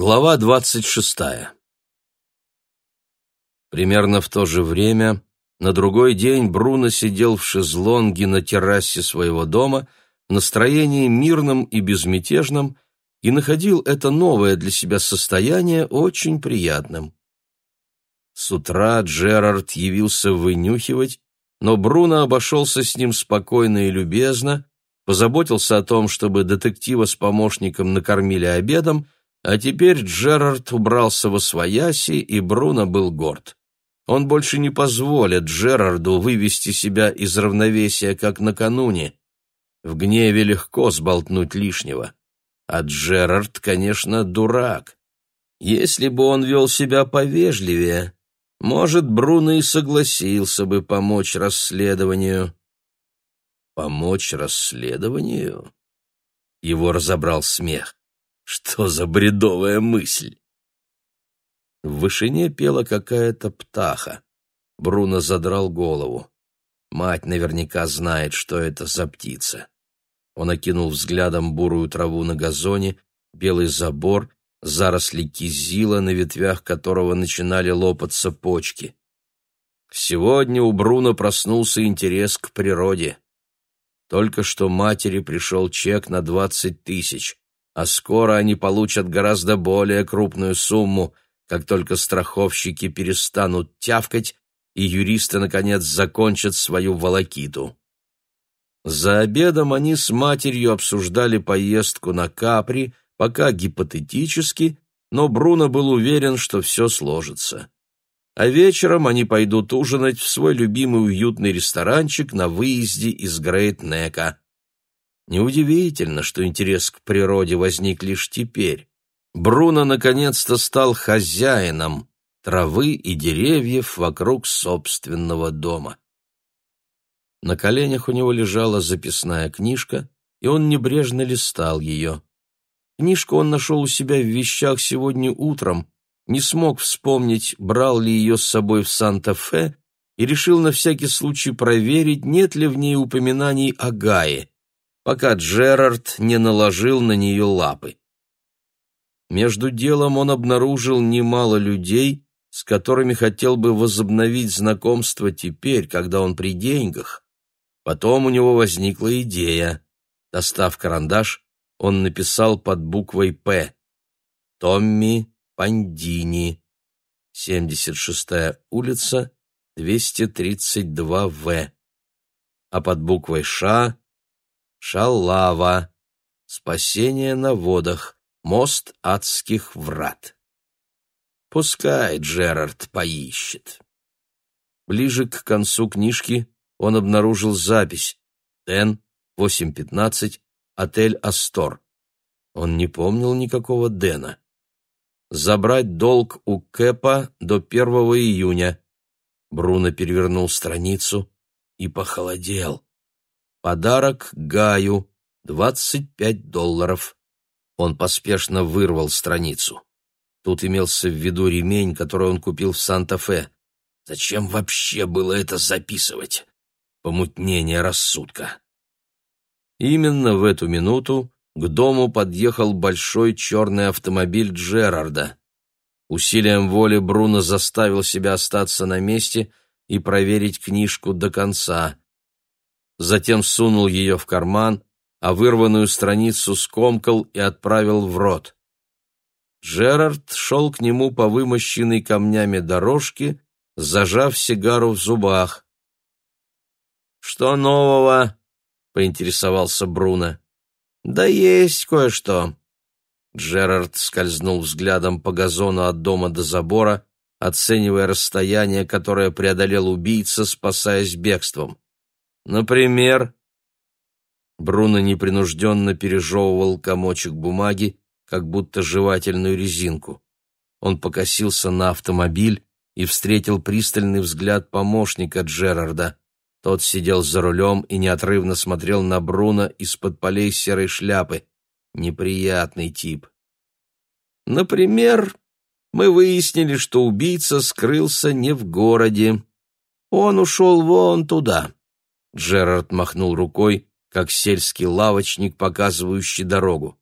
Глава двадцать шестая Примерно в то же время на другой день Бруно сидел в шезлонге на террасе своего дома в настроении мирном и безмятежном и находил это новое для себя состояние очень приятным. С утра Джерард явился вынюхивать, но Бруно обошелся с ним спокойно и любезно, позаботился о том, чтобы детектива с помощником накормили обедом, а теперь Джерард убрался во свояси, и Бруно был горд. Он больше не позволит Джерарду вывести себя из равновесия, как накануне. В гневе легко сболтнуть лишнего. А Джерард, конечно, дурак. Если бы он вел себя повежливее, может, Бруно и согласился бы помочь расследованию. Помочь расследованию? Его разобрал смех. Что за бредовая мысль? В вышине пела какая-то птаха. Бруно задрал голову. Мать наверняка знает, что это за птица. Он окинул взглядом бурую траву на газоне, белый забор, заросли кизила, на ветвях которого начинали лопаться почки. Сегодня у Бруно проснулся интерес к природе. Только что матери пришел чек на двадцать тысяч а скоро они получат гораздо более крупную сумму, как только страховщики перестанут тявкать и юристы, наконец, закончат свою волокиту. За обедом они с матерью обсуждали поездку на Капри, пока гипотетически, но Бруно был уверен, что все сложится. А вечером они пойдут ужинать в свой любимый уютный ресторанчик на выезде из Грейт-Нека. Неудивительно, что интерес к природе возник лишь теперь. Бруно наконец-то стал хозяином травы и деревьев вокруг собственного дома. На коленях у него лежала записная книжка, и он небрежно листал ее. Книжку он нашел у себя в вещах сегодня утром, не смог вспомнить, брал ли ее с собой в Санта-Фе, и решил на всякий случай проверить, нет ли в ней упоминаний о Гае пока Джерард не наложил на нее лапы. Между делом он обнаружил немало людей, с которыми хотел бы возобновить знакомство теперь, когда он при деньгах. Потом у него возникла идея. Достав карандаш, он написал под буквой «П» «Томми Пандини», 76-я улица, 232В, а под буквой «Ш» Шалава. Спасение на водах. Мост адских врат. Пускай Джерард поищет. Ближе к концу книжки он обнаружил запись. Дэн, 8.15, отель «Астор». Он не помнил никакого Дэна. Забрать долг у Кэпа до 1 июня. Бруно перевернул страницу и похолодел. Подарок Гаю. Двадцать пять долларов. Он поспешно вырвал страницу. Тут имелся в виду ремень, который он купил в Санта-Фе. Зачем вообще было это записывать? Помутнение рассудка. Именно в эту минуту к дому подъехал большой черный автомобиль Джерарда. Усилием воли Бруно заставил себя остаться на месте и проверить книжку до конца затем сунул ее в карман, а вырванную страницу скомкал и отправил в рот. Джерард шел к нему по вымощенной камнями дорожке, зажав сигару в зубах. «Что нового?» — поинтересовался Бруно. «Да есть кое-что». Джерард скользнул взглядом по газону от дома до забора, оценивая расстояние, которое преодолел убийца, спасаясь бегством. Например, Бруно непринужденно пережевывал комочек бумаги, как будто жевательную резинку. Он покосился на автомобиль и встретил пристальный взгляд помощника Джерарда. Тот сидел за рулем и неотрывно смотрел на Бруно из-под полей серой шляпы. Неприятный тип. Например, мы выяснили, что убийца скрылся не в городе. Он ушел вон туда. Джерард махнул рукой, как сельский лавочник, показывающий дорогу.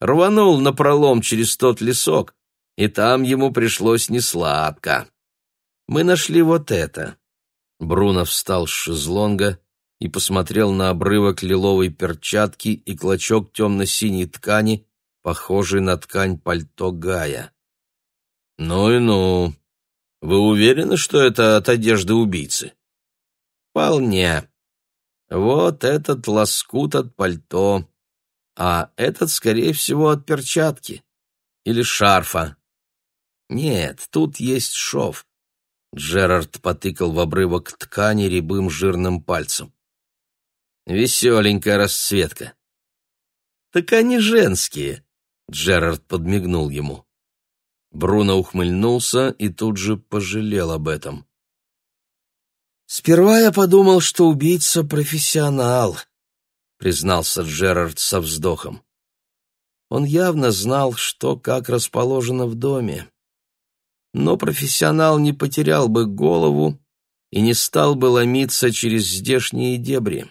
рванул напролом через тот лесок, и там ему пришлось несладко. Мы нашли вот это. Бруно встал с шезлонга и посмотрел на обрывок лиловой перчатки и клочок темно-синей ткани, похожий на ткань пальто Гая. «Ну и ну. Вы уверены, что это от одежды убийцы?» «Вполне. Вот этот лоскут от пальто, а этот, скорее всего, от перчатки или шарфа. Нет, тут есть шов. Джерард потыкал в обрывок ткани рябым жирным пальцем. Веселенькая расцветка. Так они женские. Джерард подмигнул ему. Бруно ухмыльнулся и тут же пожалел об этом. «Сперва я подумал, что убийца — профессионал», — признался Джерард со вздохом. Он явно знал, что как расположено в доме но профессионал не потерял бы голову и не стал бы ломиться через здешние дебри.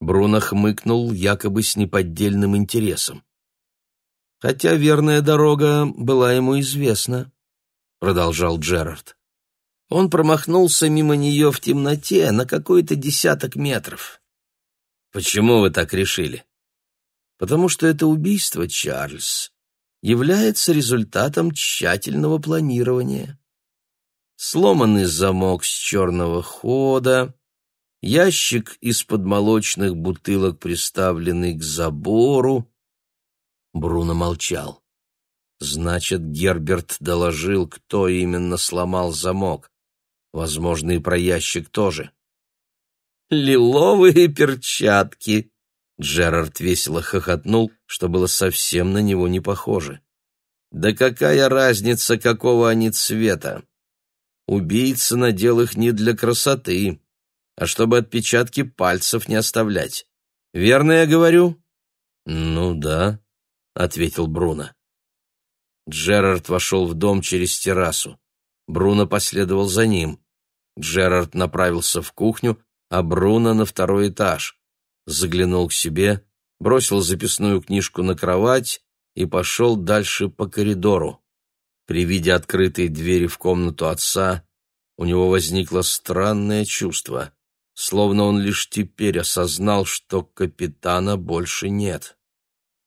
Бруно хмыкнул якобы с неподдельным интересом. «Хотя верная дорога была ему известна», — продолжал Джерард. Он промахнулся мимо нее в темноте на какой-то десяток метров. «Почему вы так решили?» «Потому что это убийство, Чарльз, является результатом тщательного планирования. Сломанный замок с черного хода, ящик из-под молочных бутылок, приставленный к забору. Бруно молчал. Значит, Герберт доложил, кто именно сломал замок. Возможно, и про ящик тоже. «Лиловые перчатки», Джерард весело хохотнул, что было совсем на него не похоже. «Да какая разница, какого они цвета? Убийца надел их не для красоты, а чтобы отпечатки пальцев не оставлять. Верно я говорю?» «Ну да», — ответил Бруно. Джерард вошел в дом через террасу. Бруно последовал за ним. Джерард направился в кухню, а Бруно на второй этаж заглянул к себе, бросил записную книжку на кровать и пошел дальше по коридору. При виде открытой двери в комнату отца у него возникло странное чувство, словно он лишь теперь осознал, что капитана больше нет.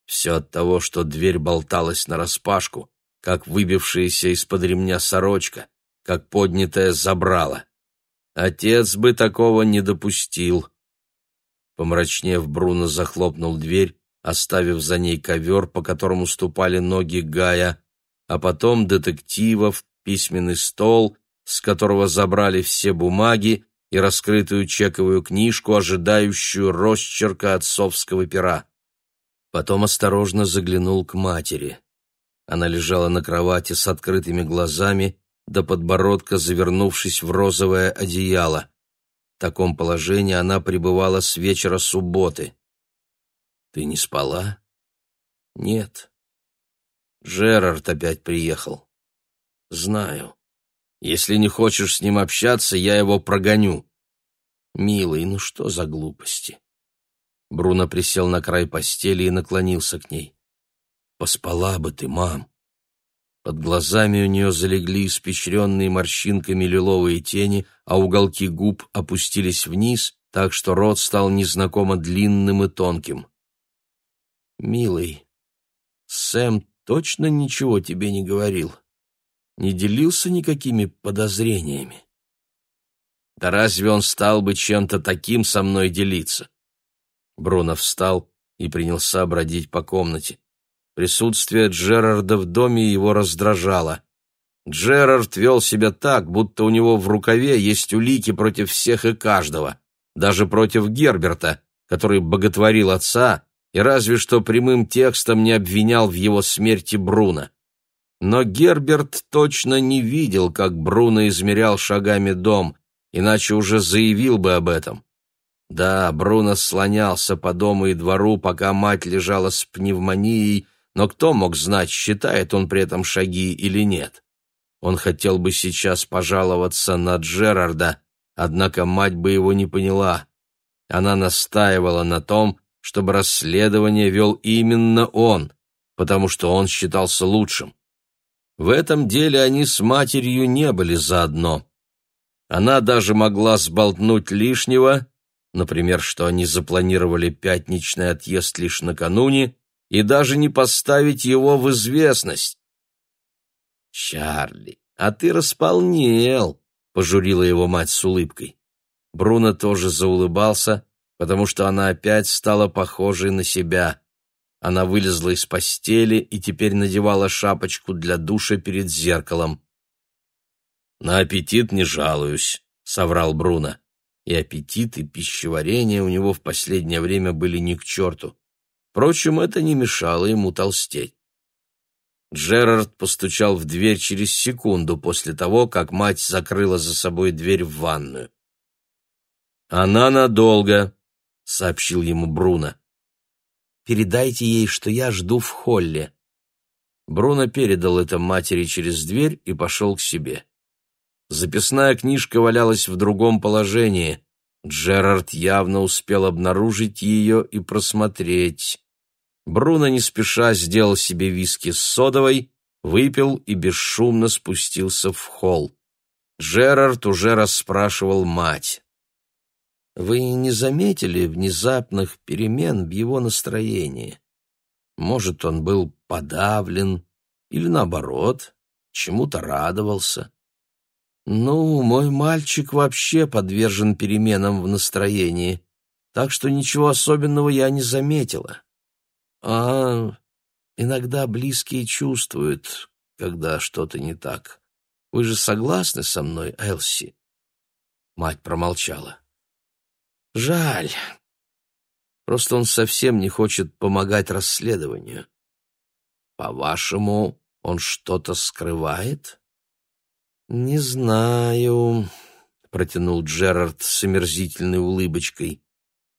Все от того, что дверь болталась нараспашку, как выбившаяся из-под ремня сорочка, как поднятая забрала. Отец бы такого не допустил. Помрачнев, Бруно захлопнул дверь, оставив за ней ковер, по которому ступали ноги Гая, а потом детективов, письменный стол, с которого забрали все бумаги и раскрытую чековую книжку, ожидающую росчерка отцовского пера. Потом осторожно заглянул к матери. Она лежала на кровати с открытыми глазами, до подбородка завернувшись в розовое одеяло. В таком положении она пребывала с вечера субботы. «Ты не спала?» «Нет». «Джерард опять приехал». «Знаю. Если не хочешь с ним общаться, я его прогоню». «Милый, ну что за глупости?» Бруно присел на край постели и наклонился к ней. «Поспала бы ты, мам. Под глазами у нее залегли испещренные морщинками лиловые тени, а уголки губ опустились вниз, так что рот стал незнакомо длинным и тонким. «Милый, Сэм точно ничего тебе не говорил? Не делился никакими подозрениями?» «Да разве он стал бы чем-то таким со мной делиться?» Бруно встал и принялся бродить по комнате. Присутствие Джерарда в доме его раздражало. Джерард вел себя так, будто у него в рукаве есть улики против всех и каждого, даже против Герберта, который боготворил отца и разве что прямым текстом не обвинял в его смерти Бруно. Но Герберт точно не видел, как Бруно измерял шагами дом, иначе уже заявил бы об этом. Да, Бруно слонялся по дому и двору, пока мать лежала с пневмонией, но кто мог знать, считает он при этом шаги или нет? Он хотел бы сейчас пожаловаться на Джерарда, однако мать бы его не поняла. Она настаивала на том, чтобы расследование вел именно он, потому что он считался лучшим. В этом деле они с матерью не были заодно. Она даже могла сболтнуть лишнего, например, что они запланировали пятничный отъезд лишь накануне, и даже не поставить его в известность. «Чарли, а ты располнел», — пожурила его мать с улыбкой. Бруно тоже заулыбался, потому что она опять стала похожей на себя. Она вылезла из постели и теперь надевала шапочку для душа перед зеркалом. «На аппетит не жалуюсь», — соврал Бруно. И аппетит, и пищеварение у него в последнее время были ни к черту. Впрочем, это не мешало ему толстеть. Джерард постучал в дверь через секунду после того, как мать закрыла за собой дверь в ванную. «Она надолго», — сообщил ему Бруно. «Передайте ей, что я жду в холле». Бруно передал это матери через дверь и пошел к себе. Записная книжка валялась в другом положении. Джерард явно успел обнаружить ее и просмотреть. Бруно не спеша сделал себе виски с содовой, выпил и бесшумно спустился в холл. Джерард уже расспрашивал мать. «Вы не заметили внезапных перемен в его настроении? Может, он был подавлен или, наоборот, чему-то радовался?» «Ну, мой мальчик вообще подвержен переменам в настроении, так что ничего особенного я не заметила. А иногда близкие чувствуют, когда что-то не так. Вы же согласны со мной, Элси?» Мать промолчала. «Жаль. Просто он совсем не хочет помогать расследованию. По-вашему, он что-то скрывает?» «Не знаю», — протянул Джерард с омерзительной улыбочкой.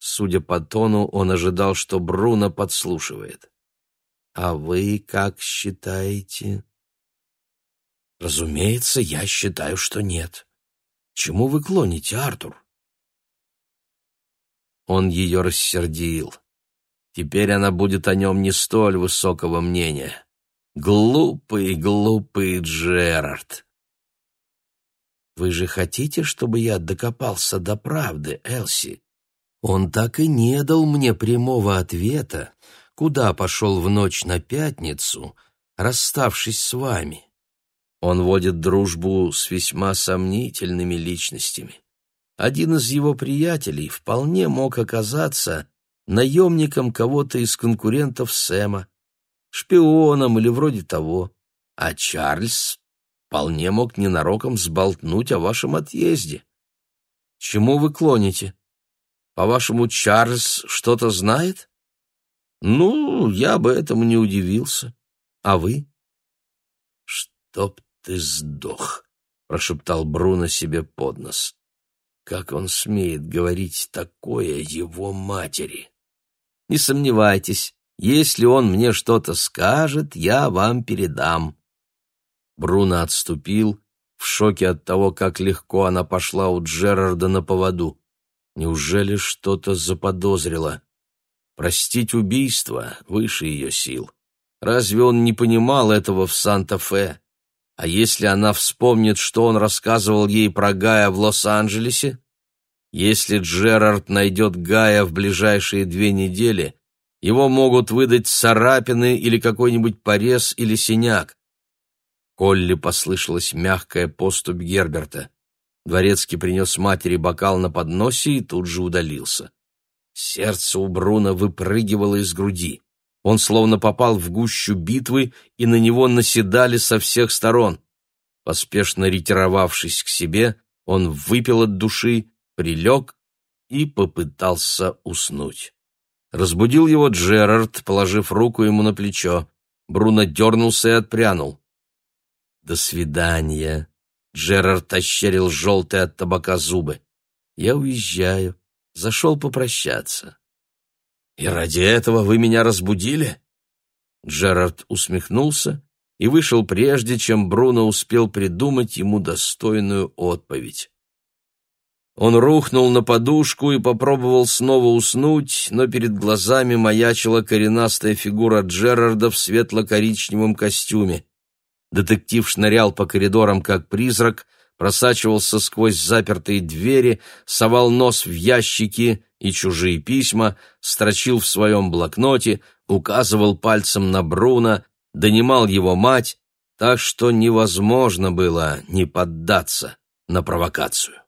Судя по тону, он ожидал, что Бруно подслушивает. «А вы как считаете?» «Разумеется, я считаю, что нет. Чему вы клоните, Артур?» Он ее рассердил. Теперь она будет о нем не столь высокого мнения. Глупый, глупый Джерард. Вы же хотите, чтобы я докопался до правды, Элси? Он так и не дал мне прямого ответа, куда пошел в ночь на пятницу, расставшись с вами. Он водит дружбу с весьма сомнительными личностями. Один из его приятелей вполне мог оказаться наемником кого-то из конкурентов Сэма, шпионом или вроде того, а Чарльз вполне мог ненароком сболтнуть о вашем отъезде. Чему вы клоните? По-вашему, Чарльз что-то знает? Ну, я бы этому не удивился. А вы? Чтоб ты сдох, прошептал Бруно себе под нос. Как он смеет говорить такое его матери? Не сомневайтесь, если он мне что-то скажет, я вам передам. Бруно отступил, в шоке от того, как легко она пошла у Джерарда на поводу. Неужели что-то заподозрила? Простить убийство выше ее сил. Разве он не понимал этого в Санта-Фе? А если она вспомнит, что он рассказывал ей про Гая в Лос-Анджелесе? Если Джерард найдет Гая в ближайшие две недели, его могут выдать царапины или какой-нибудь порез или синяк. Колли послышалась мягкая поступь Герберта. Дворецкий принес матери бокал на подносе и тут же удалился. Сердце у Бруна выпрыгивало из груди. Он словно попал в гущу битвы, и на него наседали со всех сторон. Поспешно ретировавшись к себе, он выпил от души, прилег и попытался уснуть. Разбудил его Джерард, положив руку ему на плечо. Бруно дернулся и отпрянул. «До свидания!» Джерард ощерил желтые от табака зубы. «Я уезжаю. Зашел попрощаться». «И ради этого вы меня разбудили?» Джерард усмехнулся и вышел прежде, чем Бруно успел придумать ему достойную отповедь. Он рухнул на подушку и попробовал снова уснуть, но перед глазами маячила коренастая фигура Джерарда в светло-коричневом костюме. Детектив шнырял по коридорам, как призрак, просачивался сквозь запертые двери, совал нос в ящики и чужие письма, строчил в своем блокноте, указывал пальцем на Бруно, донимал его мать, так что невозможно было не поддаться на провокацию.